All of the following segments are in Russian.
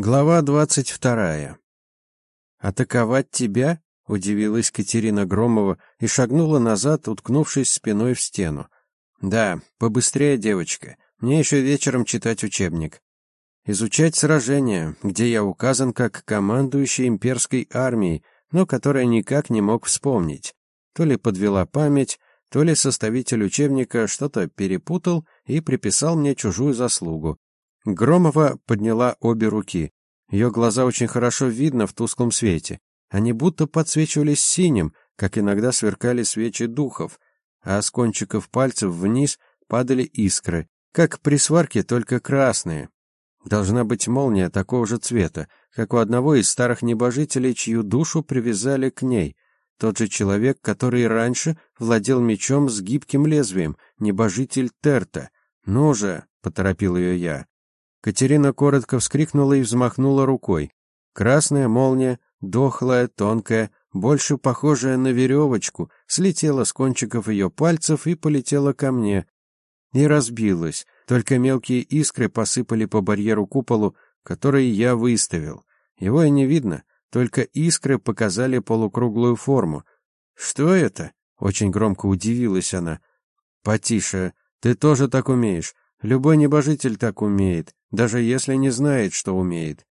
Глава двадцать вторая. «Атаковать тебя?» — удивилась Катерина Громова и шагнула назад, уткнувшись спиной в стену. «Да, побыстрее, девочка. Мне еще вечером читать учебник. Изучать сражение, где я указан как командующий имперской армией, но которая никак не мог вспомнить. То ли подвела память, то ли составитель учебника что-то перепутал и приписал мне чужую заслугу. Громова подняла обе руки. Ее глаза очень хорошо видно в тусклом свете. Они будто подсвечивались синим, как иногда сверкали свечи духов, а с кончиков пальцев вниз падали искры, как при сварке, только красные. Должна быть молния такого же цвета, как у одного из старых небожителей, чью душу привязали к ней. Тот же человек, который раньше владел мечом с гибким лезвием, небожитель Терта. «Ну же!» — поторопил ее я. Катерина коротко вскрикнула и взмахнула рукой. Красная молния, дохлая, тонкая, больше похожая на веревочку, слетела с кончиков ее пальцев и полетела ко мне. И разбилась. Только мелкие искры посыпали по барьеру куполу, который я выставил. Его и не видно, только искры показали полукруглую форму. «Что это?» — очень громко удивилась она. «Потише, ты тоже так умеешь. Любой небожитель так умеет даже если не знает, что умеет.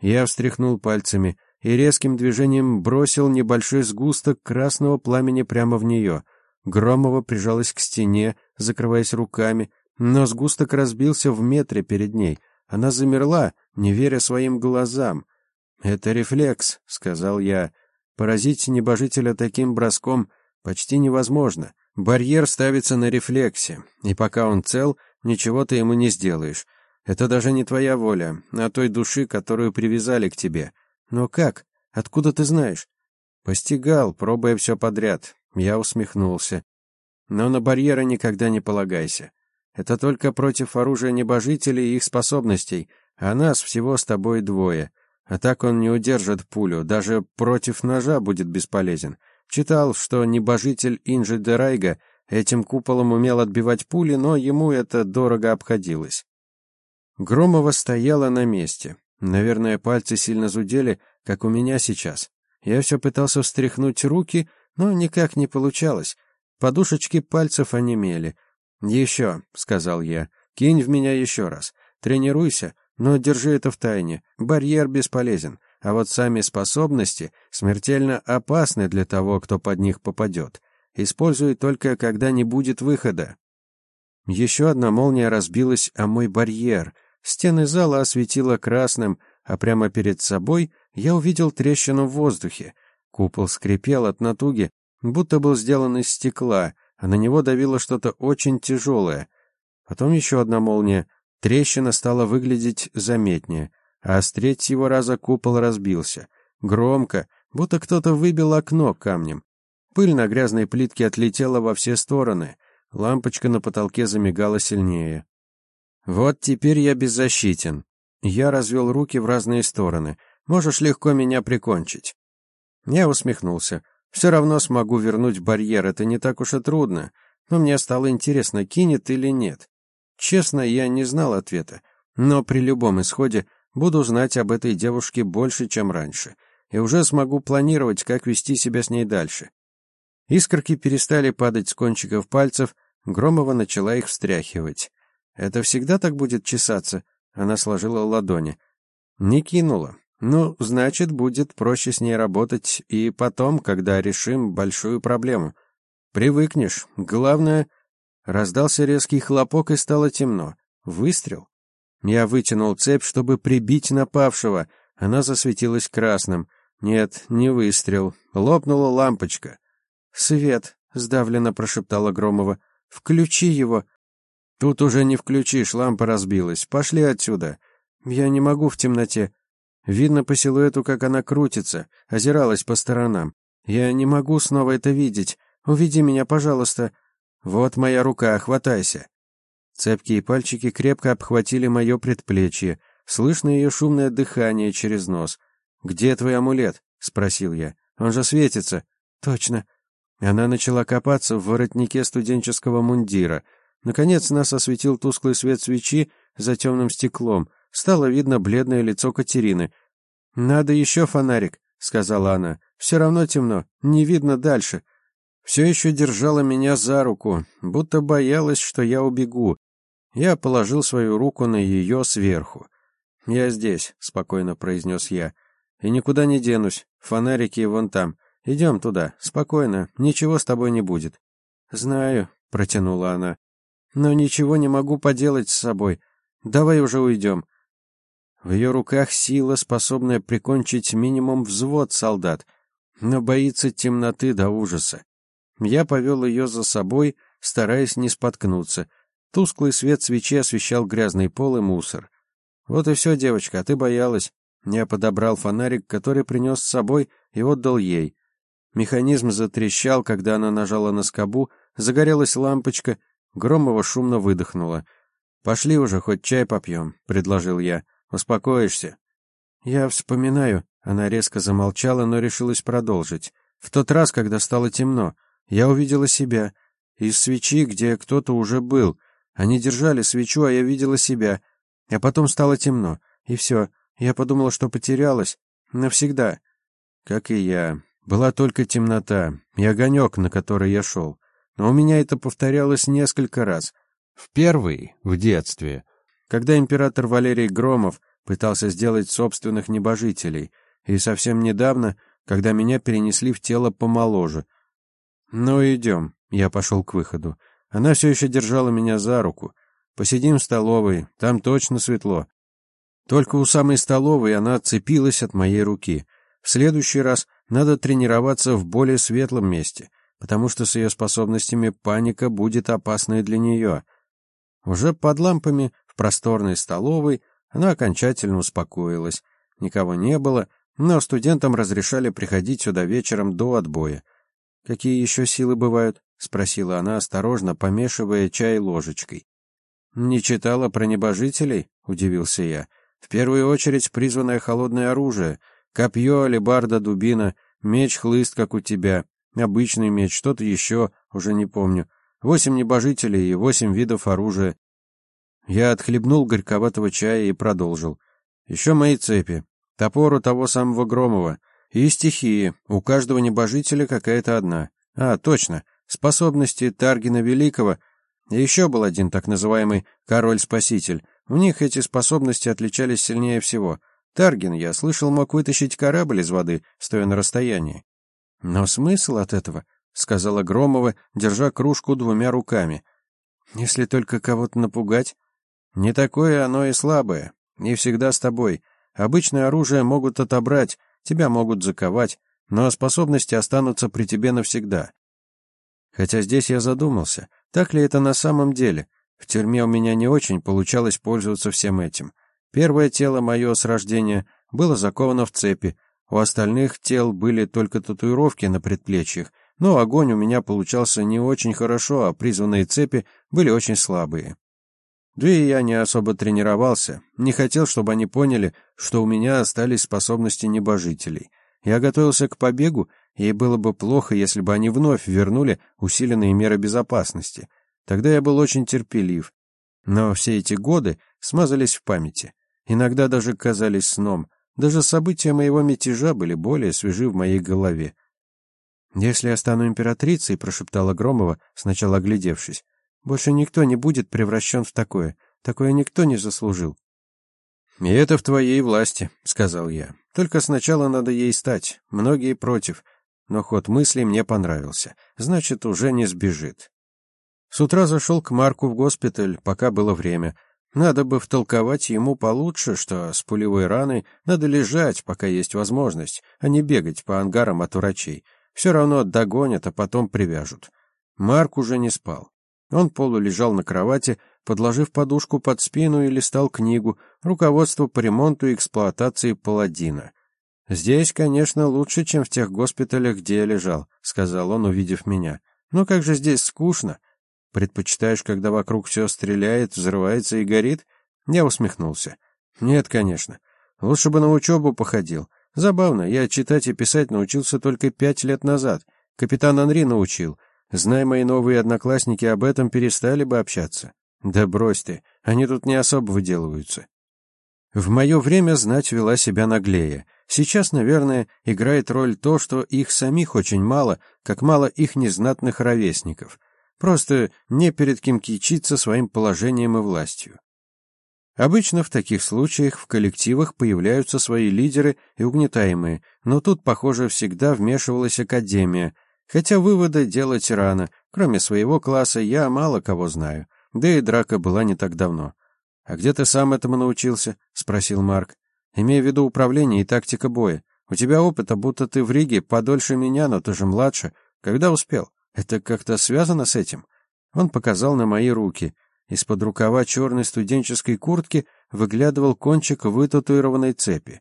Я встряхнул пальцами и резким движением бросил небольшой сгусток красного пламени прямо в нее. Громова прижалась к стене, закрываясь руками, но сгусток разбился в метре перед ней. Она замерла, не веря своим глазам. «Это рефлекс», — сказал я. «Поразить небожителя таким броском почти невозможно. Барьер ставится на рефлексе, и пока он цел, ничего ты ему не сделаешь. Это даже не твоя воля, а той души, которую привязали к тебе. Но как? Откуда ты знаешь? Постигал, пробуя все подряд. Я усмехнулся. Но на барьеры никогда не полагайся. Это только против оружия небожителей и их способностей, а нас всего с тобой двое. А так он не удержит пулю, даже против ножа будет бесполезен. Читал, что небожитель Инжи Дерайга этим куполом умел отбивать пули, но ему это дорого обходилось. Громова стояла на месте. Наверное, пальцы сильно зудели, как у меня сейчас. Я все пытался встряхнуть руки, но никак не получалось. Подушечки пальцев онемели. «Еще», — сказал я, — «кинь в меня еще раз. Тренируйся, но держи это в тайне. Барьер бесполезен, а вот сами способности смертельно опасны для того, кто под них попадет. Используй только, когда не будет выхода». Еще одна молния разбилась о мой барьер — Стены зала осветило красным, а прямо перед собой я увидел трещину в воздухе. Купол скрипел от натуги, будто был сделан из стекла, а на него давило что-то очень тяжелое. Потом еще одна молния. Трещина стала выглядеть заметнее, а с третьего раза купол разбился. Громко, будто кто-то выбил окно камнем. Пыль на грязной плитке отлетела во все стороны. Лампочка на потолке замигала сильнее. Вот теперь я беззащитен. Я развел руки в разные стороны. Можешь легко меня прикончить. Я усмехнулся. Все равно смогу вернуть барьер, это не так уж и трудно. Но мне стало интересно, кинет или нет. Честно, я не знал ответа. Но при любом исходе буду знать об этой девушке больше, чем раньше. И уже смогу планировать, как вести себя с ней дальше. Искорки перестали падать с кончиков пальцев, Громова начала их встряхивать. Это всегда так будет чесаться? Она сложила ладони. Не кинула. Ну, значит, будет проще с ней работать и потом, когда решим большую проблему. Привыкнешь. Главное, раздался резкий хлопок и стало темно. Выстрел. Я вытянул цепь, чтобы прибить напавшего. Она засветилась красным. Нет, не выстрел. Лопнула лампочка. Свет, сдавленно прошептала Громова. Включи его. Тут уже не включишь, лампа разбилась. Пошли отсюда. Я не могу в темноте. Видно по силуэту, как она крутится, озиралась по сторонам. Я не могу снова это видеть. Уведи меня, пожалуйста. Вот моя рука, хватайся. Цепкие пальчики крепко обхватили мое предплечье. Слышно ее шумное дыхание через нос. «Где твой амулет?» — спросил я. «Он же светится». «Точно». Она начала копаться в воротнике студенческого мундира — Наконец нас осветил тусклый свет свечи за темным стеклом. стало видно бледное лицо Катерины. «Надо еще фонарик», — сказала она. «Все равно темно, не видно дальше». Все еще держала меня за руку, будто боялась, что я убегу. Я положил свою руку на ее сверху. «Я здесь», — спокойно произнес я. «И никуда не денусь. Фонарики вон там. Идем туда. Спокойно. Ничего с тобой не будет». «Знаю», — протянула она. «Но ничего не могу поделать с собой. Давай уже уйдем». В ее руках сила, способная прикончить минимум взвод солдат, но боится темноты до ужаса. Я повел ее за собой, стараясь не споткнуться. Тусклый свет свечи освещал грязный пол и мусор. «Вот и все, девочка, а ты боялась». Я подобрал фонарик, который принес с собой, и отдал ей. Механизм затрещал, когда она нажала на скобу, загорелась лампочка, Громова шумно выдохнула. «Пошли уже, хоть чай попьем», — предложил я. «Успокоишься». «Я вспоминаю». Она резко замолчала, но решилась продолжить. «В тот раз, когда стало темно, я увидела себя. Из свечи, где кто-то уже был. Они держали свечу, а я видела себя. А потом стало темно. И все. Я подумала, что потерялась. Навсегда. Как и я. Была только темнота и огонек, на который я шел. Но у меня это повторялось несколько раз. В первый, в детстве, когда император Валерий Громов пытался сделать собственных небожителей, и совсем недавно, когда меня перенесли в тело помоложе — «Ну, идем». Я пошел к выходу. Она все еще держала меня за руку. «Посидим в столовой, там точно светло». Только у самой столовой она отцепилась от моей руки. В следующий раз надо тренироваться в более светлом месте, потому что с ее способностями паника будет опасной для нее. Уже под лампами в просторной столовой она окончательно успокоилась. Никого не было, но студентам разрешали приходить сюда вечером до отбоя. «Какие еще силы бывают?» — спросила она, осторожно помешивая чай ложечкой. «Не читала про небожителей?» — удивился я. «В первую очередь призванное холодное оружие. Копье, алебарда, дубина, меч, хлыст, как у тебя. Обычный меч, что-то еще, уже не помню. Восемь небожителей и восемь видов оружия». Я отхлебнул горьковатого чая и продолжил. «Еще мои цепи. Топор у того самого Громова. И стихии. У каждого небожителя какая-то одна. А, точно. Способности Таргина Великого. И еще был один так называемый Король-Спаситель. У них эти способности отличались сильнее всего. Таргин, я слышал, мог вытащить корабль из воды, стоя на расстоянии. Но смысл от этого, сказала Громова, держа кружку двумя руками. Если только кого-то напугать, не такое оно и слабое. Не всегда с тобой. Обычное оружие могут отобрать, Тебя могут заковать, но способности останутся при тебе навсегда. Хотя здесь я задумался, так ли это на самом деле. В тюрьме у меня не очень получалось пользоваться всем этим. Первое тело мое с рождения было заковано в цепи, у остальных тел были только татуировки на предплечьях, но огонь у меня получался не очень хорошо, а призванные цепи были очень слабые. И я не особо тренировался, не хотел, чтобы они поняли, что у меня остались способности небожителей. Я готовился к побегу, и было бы плохо, если бы они вновь вернули усиленные меры безопасности. Тогда я был очень терпелив. Но все эти годы смазались в памяти. Иногда даже казались сном. Даже события моего мятежа были более свежи в моей голове. «Если я стану императрицей», — прошептала Громова, сначала оглядевшись, больше никто не будет превращен в такое. Такое никто не заслужил. «И это в твоей власти», — сказал я. «Только сначала надо ей стать. Многие против. Но ход мысли мне понравился. Значит, уже не сбежит». С утра зашел к Марку в госпиталь, пока было время. Надо бы втолковать ему получше, что с пулевой раной надо лежать, пока есть возможность, а не бегать по ангарам от врачей. Все равно догонят, а потом привяжут. Марк уже не спал. Он полулежал на кровати, подложив подушку под спину и листал книгу «Руководство по ремонту и эксплуатации паладина». «Здесь, конечно, лучше, чем в тех госпиталях, где я лежал», — сказал он, увидев меня. «Но как же здесь скучно. Предпочитаешь, когда вокруг все стреляет, взрывается и горит?» Я усмехнулся. «Нет, конечно. Лучше бы на учебу походил. Забавно, я читать и писать научился только пять лет назад. Капитан Анри научил». Зная мои новые одноклассники об этом, перестали бы общаться. Да брось ты, они тут не особо выделываются. В мое время знать вела себя наглее. Сейчас, наверное, играет роль то, что их самих очень мало, как мало их незнатных ровесников. Просто не перед кем кичиться своим положением и властью. Обычно в таких случаях в коллективах появляются свои лидеры и угнетаемые, но тут, похоже, всегда вмешивалась академия, хотя выводы делать рано, кроме своего класса я мало кого знаю, да и драка была не так давно. «А где ты сам этому научился?» — спросил Марк. «Имея в виду управление и тактика боя. У тебя опыта, будто ты в Риге подольше меня, но ты же младше. Когда успел? Это как-то связано с этим?» Он показал на мои руки. Из-под рукава черной студенческой куртки выглядывал кончик вытатуированной цепи.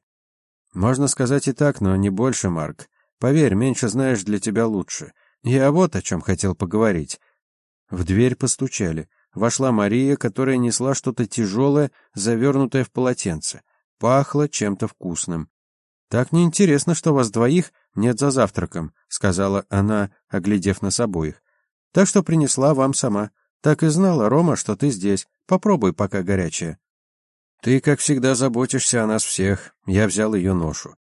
«Можно сказать и так, но не больше, Марк. Поверь, меньше знаешь, для тебя лучше. Я вот о чем хотел поговорить». В дверь постучали. Вошла Мария, которая несла что-то тяжелое, завернутое в полотенце. Пахло чем-то вкусным. «Так неинтересно, что вас двоих нет за завтраком», — сказала она, оглядев нас обоих. «Так что принесла вам сама. Так и знала, Рома, что ты здесь. Попробуй, пока горячая». «Ты, как всегда, заботишься о нас всех». Я взял ее ношу.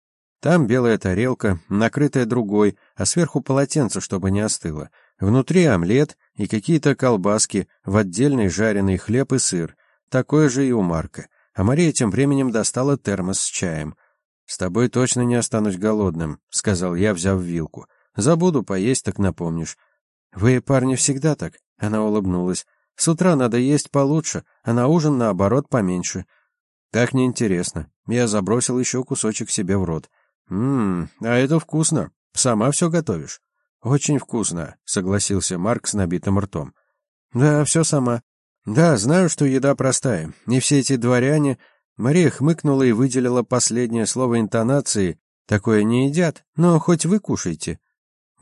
Там белая тарелка, накрытая другой, а сверху полотенце, чтобы не остыло. Внутри омлет и какие-то колбаски, в отдельный жареный хлеб и сыр. Такое же и у Марка. А Мария тем временем достала термос с чаем. «С тобой точно не останусь голодным», — сказал я, взяв вилку. «Забуду поесть, так напомнишь». «Вы, парни, всегда так?» — она улыбнулась. «С утра надо есть получше, а на ужин, наоборот, поменьше». «Так неинтересно». Я забросил еще кусочек себе в рот. «Ммм, а это вкусно. Сама все готовишь?» «Очень вкусно», — согласился Марк с набитым ртом. «Да, все сама. Да, знаю, что еда простая. Не все эти дворяне...» Мария хмыкнула и выделила последнее слово интонации. «Такое не едят, но хоть вы кушайте.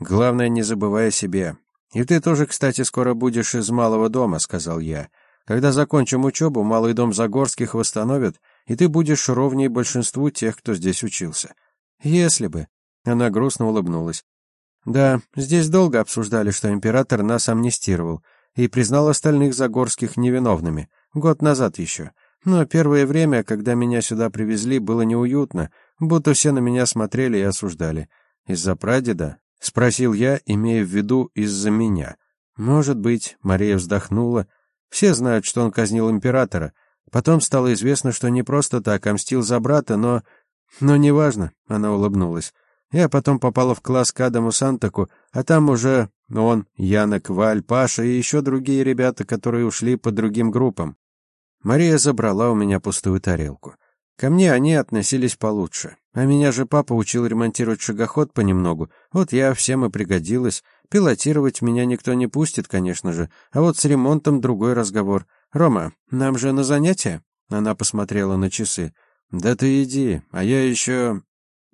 Главное, не забывай о себе. И ты тоже, кстати, скоро будешь из малого дома», — сказал я. «Когда закончим учебу, малый дом Загорских восстановят, и ты будешь ровней большинству тех, кто здесь учился». «Если бы...» Она грустно улыбнулась. Да, здесь долго обсуждали, что император нас амнистировал и признал остальных Загорских невиновными, год назад еще. Но первое время, когда меня сюда привезли, было неуютно, будто все на меня смотрели и осуждали. Из-за прадеда? Спросил я, имея в виду из-за меня. Может быть, Мария вздохнула. Все знают, что он казнил императора. Потом стало известно, что не просто так, а за брата, но... Но неважно, она улыбнулась. Я потом попала в класс к Адаму Сантаку, а там уже он, Янок, Валь, Паша и еще другие ребята, которые ушли по другим группам. Мария забрала у меня пустую тарелку. Ко мне они относились получше. А меня же папа учил ремонтировать шагоход понемногу. Вот я всем и пригодилась. Пилотировать меня никто не пустит, конечно же. А вот с ремонтом другой разговор. «Рома, нам же на занятия?» Она посмотрела на часы. «Да ты иди, а я еще...»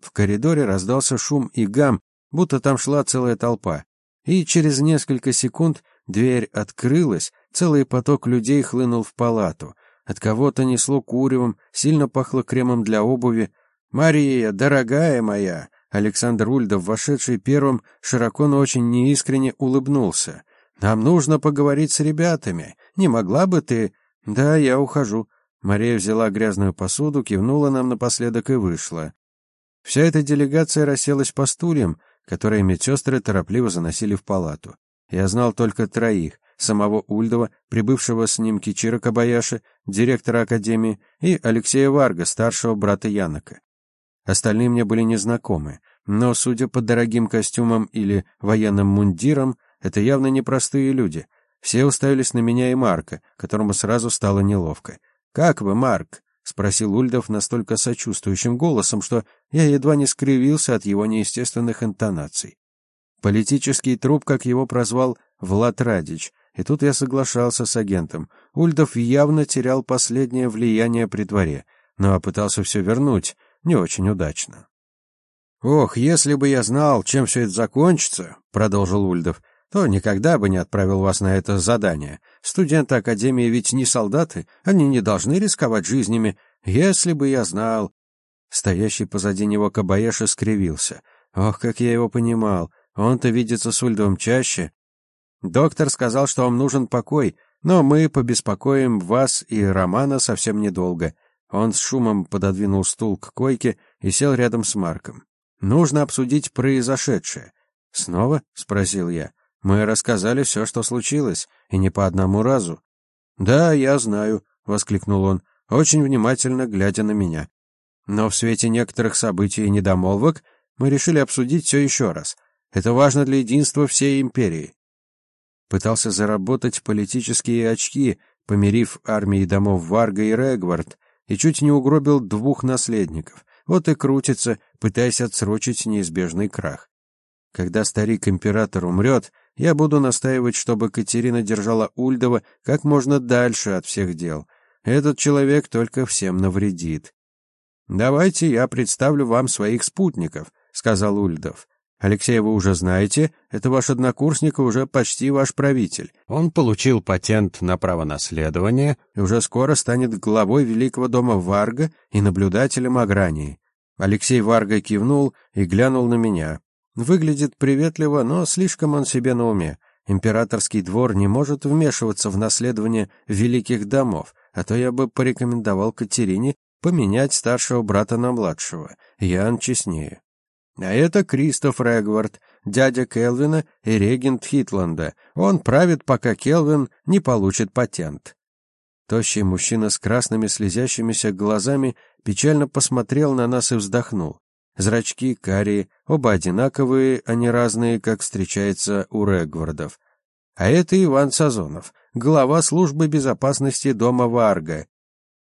В коридоре раздался шум и гам, будто там шла целая толпа. И через несколько секунд дверь открылась, целый поток людей хлынул в палату. От кого-то несло куревом, сильно пахло кремом для обуви. «Мария, дорогая моя!» Александр Ульдов, вошедший первым, широко, но очень неискренне улыбнулся. «Нам нужно поговорить с ребятами. Не могла бы ты...» «Да, я ухожу». Мария взяла грязную посуду, кивнула нам напоследок и вышла. Вся эта делегация расселась по стульям, которые медсестры торопливо заносили в палату. Я знал только троих — самого Ульдова, прибывшего с ним Кичира Кабаяши, директора академии, и Алексея Варга, старшего брата Янока. Остальные мне были незнакомы, но, судя по дорогим костюмам или военным мундирам, это явно непростые люди. Все уставились на меня и Марка, которому сразу стало неловко. «Как вы, Марк?» — спросил Ульдов настолько сочувствующим голосом, что я едва не скривился от его неестественных интонаций. Политический труп, как его прозвал Влад Радич, и тут я соглашался с агентом. Ульдов явно терял последнее влияние при дворе, но пытался все вернуть, не очень удачно. «Ох, если бы я знал, чем все это закончится», — продолжил Ульдов, то никогда бы не отправил вас на это задание. Студенты Академии ведь не солдаты, они не должны рисковать жизнями. Если бы я знал...» Стоящий позади него Кабаеши скривился. «Ох, как я его понимал! Он-то видится с Ульдовым чаще. Доктор сказал, что вам нужен покой, но мы побеспокоим вас и Романа совсем недолго. Он с шумом пододвинул стул к койке и сел рядом с Марком. «Нужно обсудить произошедшее». «Снова?» — спросил я. «Мы рассказали все, что случилось, и не по одному разу». «Да, я знаю», — воскликнул он, очень внимательно глядя на меня. «Но в свете некоторых событий и недомолвок мы решили обсудить все еще раз. Это важно для единства всей империи». Пытался заработать политические очки, помирив армии домов Варга и Регвард, и чуть не угробил двух наследников. Вот и крутится, пытаясь отсрочить неизбежный крах. Когда старик-император умрет, я буду настаивать, чтобы Катерина держала Ульдова как можно дальше от всех дел. Этот человек только всем навредит. «Давайте я представлю вам своих спутников», — сказал Ульдов. Алексея вы уже знаете, это ваш однокурсник и уже почти ваш правитель. Он получил патент на право наследования и уже скоро станет главой Великого дома Варга и наблюдателем Агрании. Алексей Варга кивнул и глянул на меня. Выглядит приветливо, но слишком он себе на уме. Императорский двор не может вмешиваться в наследование великих домов, а то я бы порекомендовал Катерине поменять старшего брата на младшего. Ян честнее. А это Кристоф Регвард, дядя Келвина и регент Хитланда. Он правит, пока Келвин не получит патент. Тощий мужчина с красными слезящимися глазами печально посмотрел на нас и вздохнул. Зрачки карие, оба одинаковые, а не разные, как встречается у Регвардов. А это Иван Сазонов, глава службы безопасности дома Варга.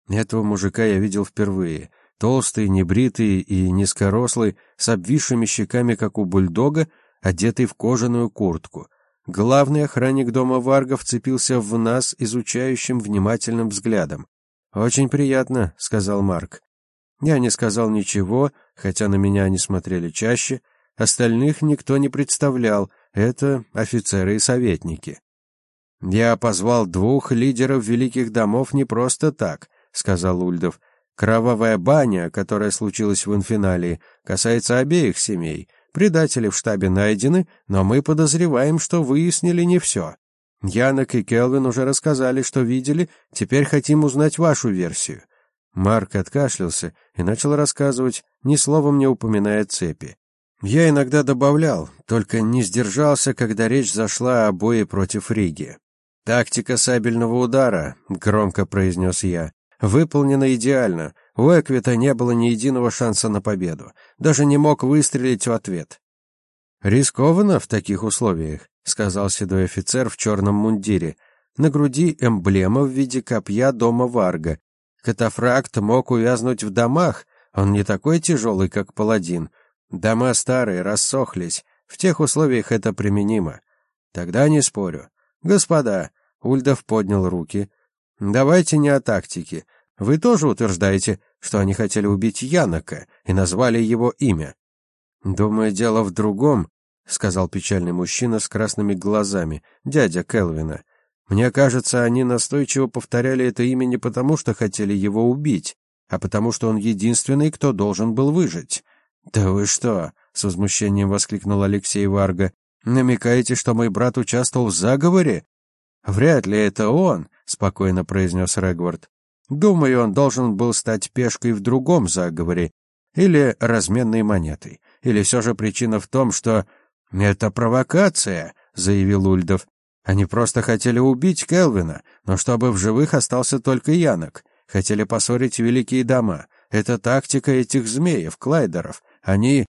Этого мужика я видел впервые. Толстый, небритый и низкорослый, с обвисшими щеками, как у бульдога, одетый в кожаную куртку. Главный охранник дома Варга вцепился в нас изучающим внимательным взглядом. «Очень приятно», — сказал Марк. Я не сказал ничего, хотя на меня они смотрели чаще. Остальных никто не представлял, это офицеры и советники. «Я позвал двух лидеров великих домов не просто так», — сказал Ульдов. Кровавая баня, которая случилась в инфинале, касается обеих семей. Предатели в штабе найдены, но мы подозреваем, что выяснили не все. Янок и Келвин уже рассказали, что видели, теперь хотим узнать вашу версию. Марк откашлялся и начал рассказывать, ни словом не упоминая цепи. Я иногда добавлял, только не сдержался, когда речь зашла о бое против Риги. «Тактика сабельного удара», — громко произнес я. Выполнено идеально. У Эквита не было ни единого шанса на победу. Даже не мог выстрелить в ответ. «Рискованно в таких условиях», — сказал седой офицер в черном мундире. На груди эмблема в виде копья дома Варга. Катафракт мог увязнуть в домах, он не такой тяжелый, как паладин. Дома старые, рассохлись. В тех условиях это применимо. Тогда не спорю. Господа, Ульдов поднял руки. Давайте не о тактике. Вы тоже утверждаете, что они хотели убить Янока и назвали его имя. Думаю, дело в другом, сказал печальный мужчина с красными глазами, дядя Келвина. Мне кажется, они настойчиво повторяли это имя не потому, что хотели его убить, а потому что он единственный, кто должен был выжить. Да вы что? с возмущением воскликнул Алексей Варга. Намекаете, что мой брат участвовал в заговоре? Вряд ли это он, спокойно произнес Регвард. Думаю, он должен был стать пешкой в другом заговоре или разменной монетой. Или все же причина в том, что это провокация, заявил Ульдов. Они просто хотели убить Келвина, но чтобы в живых остался только Янок. Хотели поссорить великие дома. Это тактика этих змеев, клайдеров. Они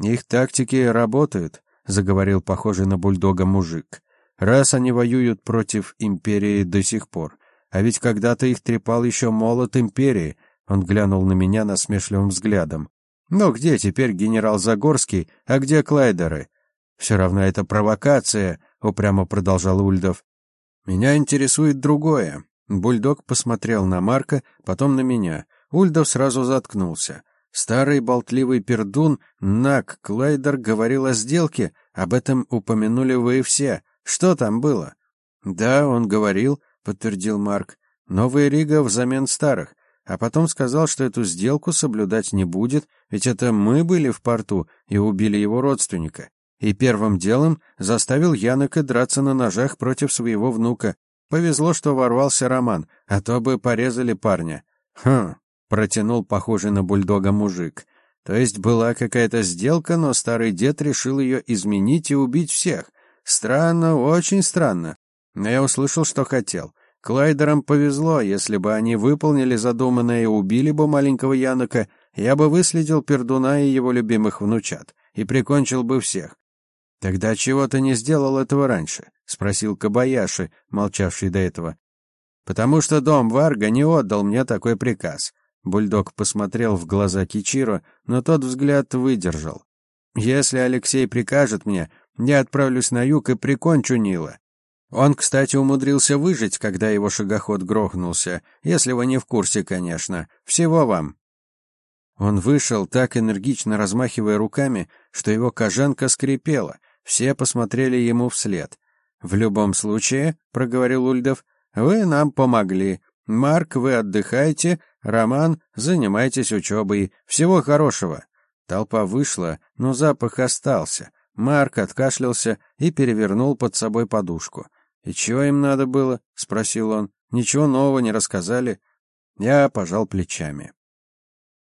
их тактики работают, заговорил похожий на бульдога мужик. Раз они воюют против империи до сих пор, а ведь когда-то их трепал еще молот империи. Он глянул на меня насмешливым взглядом. Но где теперь генерал Загорский, а где Клайдеры? Все равно это провокация, упрямо продолжал Ульдов. Меня интересует другое. Бульдог посмотрел на Марка, потом на меня. Ульдов сразу заткнулся. Старый болтливый пердун Нак Клайдер говорил о сделке, об этом упомянули вы все. Что там было? Да, он говорил, подтвердил Марк. Новая Рига взамен старых, а потом сказал, что эту сделку соблюдать не будет, ведь это мы были в порту и убили его родственника. И первым делом заставил Янока драться на ножах против своего внука. Повезло, что ворвался Роман, а то бы порезали парня. Хм, протянул похожий на бульдога мужик. То есть была какая-то сделка, но старый дед решил ее изменить и убить всех. Странно, очень странно. Но я услышал, что хотел. Клайдерам повезло, если бы они выполнили задуманное и убили бы маленького Янока, я бы выследил Пердуна и его любимых внучат и прикончил бы всех. Тогда чего ты не сделал этого раньше? спросил Кабаяши, молчавший до этого. Потому что дом Варга не отдал мне такой приказ. Бульдог посмотрел в глаза Кичиро, но тот взгляд выдержал. Если Алексей прикажет мне, я отправлюсь на юг и прикончу Нила. Он, кстати, умудрился выжить, когда его шагоход грохнулся, если вы не в курсе, конечно. Всего вам. Он вышел, так энергично размахивая руками, что его кожанка скрипела. Все посмотрели ему вслед. «В любом случае», — проговорил Ульдов, — «вы нам помогли. Марк, вы отдыхайте, Роман, занимайтесь учебой. Всего хорошего». Толпа вышла, но запах остался. Марк откашлялся и перевернул под собой подушку. «И чего им надо было?» — спросил он. «Ничего нового не рассказали?» Я пожал плечами.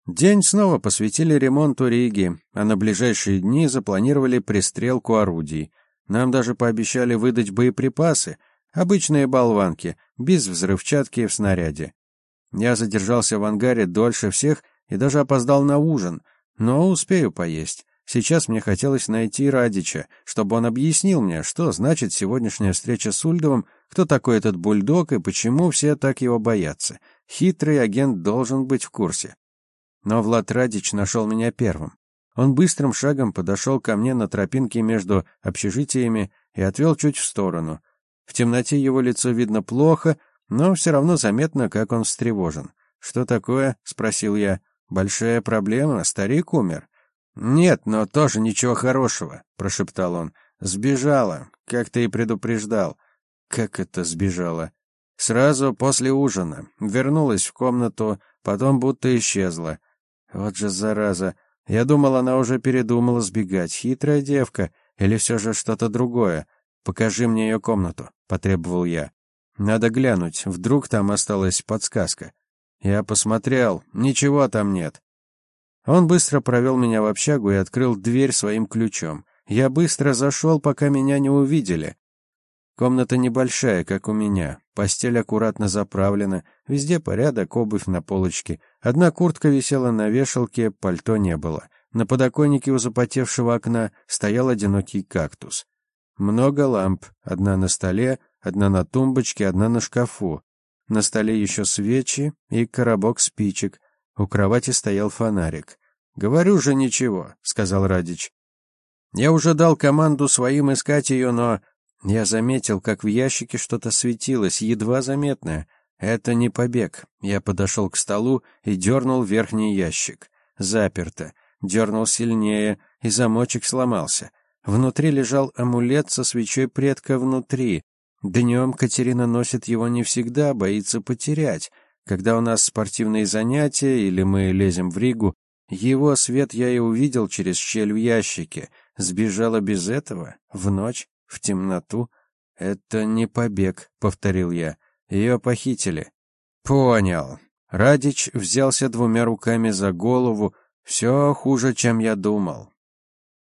День снова посвятили ремонту Риги, а на ближайшие дни запланировали пристрелку орудий. Нам даже пообещали выдать боеприпасы, обычные болванки, без взрывчатки в снаряде. Я задержался в ангаре дольше всех и даже опоздал на ужин, но успею поесть. Сейчас мне хотелось найти Радича, чтобы он объяснил мне, что значит сегодняшняя встреча с Ульдовым, кто такой этот бульдог и почему все так его боятся. Хитрый агент должен быть в курсе. Но Влад Радич нашел меня первым. Он быстрым шагом подошел ко мне на тропинке между общежитиями и отвел чуть в сторону. В темноте его лицо видно плохо, но все равно заметно, как он встревожен. «Что такое?» — спросил я. «Большая проблема? Старик умер?» «Нет, но тоже ничего хорошего», — прошептал он. «Сбежала, как ты и предупреждал». «Как это сбежала?» «Сразу после ужина. Вернулась в комнату, потом будто исчезла. Вот же зараза. Я думал, она уже передумала сбегать. Хитрая девка. Или все же что-то другое. Покажи мне ее комнату», — потребовал я. «Надо глянуть. Вдруг там осталась подсказка». Я посмотрел. Ничего там нет. Он быстро провел меня в общагу и открыл дверь своим ключом. Я быстро зашел, пока меня не увидели. Комната небольшая, как у меня. Постель аккуратно заправлена, везде порядок, обувь на полочке. Одна куртка висела на вешалке, пальто не было. На подоконнике у запотевшего окна стоял одинокий кактус. Много ламп, одна на столе, одна на тумбочке, одна на шкафу. На столе еще свечи и коробок спичек. У кровати стоял фонарик. «Говорю же ничего», — сказал Радич. «Я уже дал команду своим искать ее, но...» Я заметил, как в ящике что-то светилось, едва заметное. Это не побег. Я подошел к столу и дернул верхний ящик. Заперто. Дернул сильнее, и замочек сломался. Внутри лежал амулет со свечой предка внутри. Днем Катерина носит его не всегда, боится потерять. Когда у нас спортивные занятия или мы лезем в Ригу, его свет я и увидел через щель в ящике. Сбежала без этого, в ночь, в темноту. Это не побег, повторил я. Ее похитили. Понял. Радич взялся двумя руками за голову. Все хуже, чем я думал.